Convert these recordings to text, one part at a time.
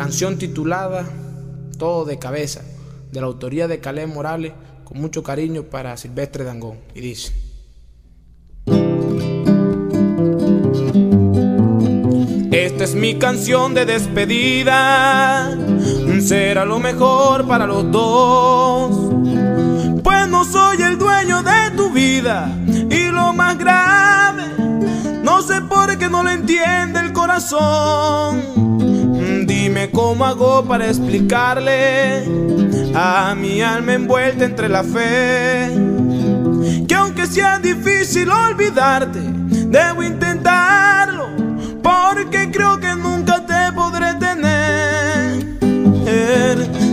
canción titulada Todo de cabeza, de la autoría de Caleb Morales, con mucho cariño para Silvestre Dangón. Y dice. Esta es mi canción de despedida, será lo mejor para los dos. Pues no soy el dueño de tu vida y lo más grave, no sé por qué no lo entiende el corazón. Dime cómo hago para explicarle a mi alma envuelta entre la fe que aunque sea difícil olvidarte, debo intentarlo porque creo que nunca te podré tener.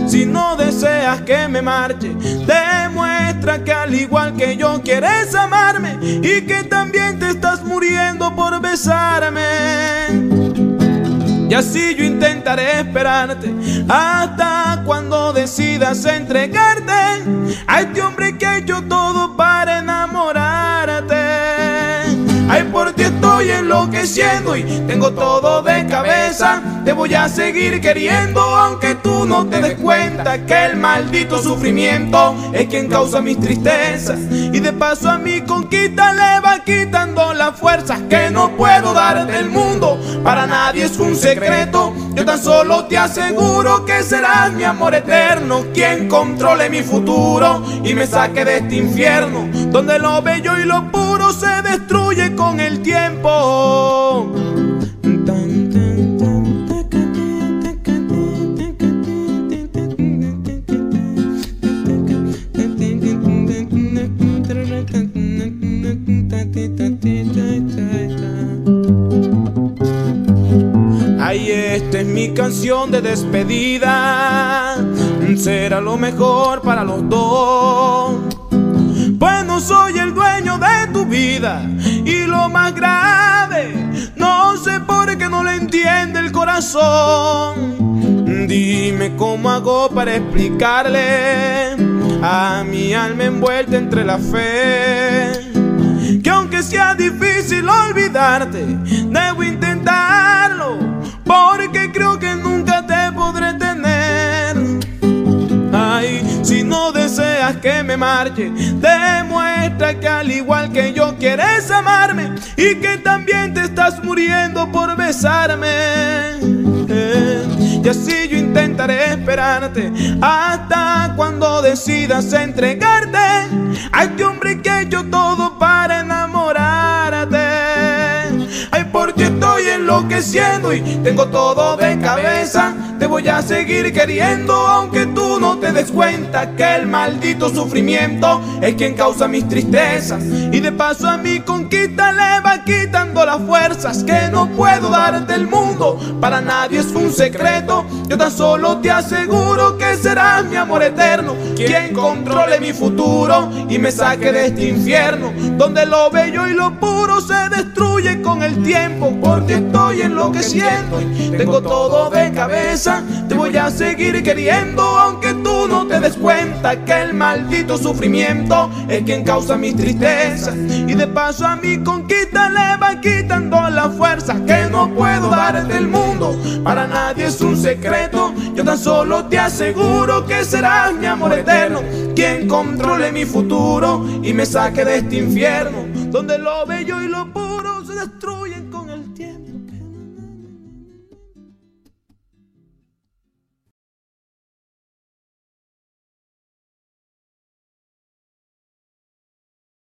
Si no deseas que me marche, demuestra que al igual que yo quieres amarme y que también te estás muriendo por besarme. Así yo intentaré esperarte hasta cuando decidas entregarte a este hombre que ha hecho todo para enamorarte. Ay, por ti estoy enloqueciendo y tengo todo de cabeza. Te voy a seguir queriendo, aunque tú no te des cuenta que el maldito sufrimiento es quien causa mis tristezas. Y de paso a mi conquista le va quitando las fuerzas que no puedo dar del mundo. Para nadie es un secreto. Yo tan solo te aseguro que serás mi amor eterno, quien controle mi futuro y me saque de este infierno, donde lo bello y lo puro se destruye con el tiempo. Esta es mi canción de despedida. Será lo mejor para los dos. Pues no soy el dueño de tu vida. Y lo más grave, no sé por qué no le entiende el corazón. Dime cómo hago para explicarle a mi alma envuelta entre la fe. Que aunque sea difícil olvidarte, debo intentarlo. Que me marche, demuestra que al igual que yo quieres amarme y que también te estás muriendo por besarme. Eh, y así yo intentaré esperarte hasta cuando decidas entregarte a este hombre que hecho todo para y tengo todo de cabeza. Te voy a seguir queriendo, aunque tú no te des cuenta que el maldito sufrimiento es quien causa mis tristezas. Y de paso a mi conquista le va quitando las fuerzas que no puedo dar del mundo. Para nadie es un secreto, yo tan solo te aseguro que mi amor eterno, quien controle mi futuro y me saque de este infierno, donde lo bello y lo puro se destruye con el tiempo. Porque estoy enloqueciendo y tengo todo de cabeza. Te voy a seguir queriendo, aunque tú no te des cuenta que el maldito sufrimiento es quien causa mis tristezas. Y de paso a mi conquista le va quitando la fuerza que no puedo dar del mundo. Para nadie es un secreto, yo tan solo te aseguro que serás mi amor eterno, quien controle mi futuro y me saque de este infierno, donde lo bello y lo puro se destruyen.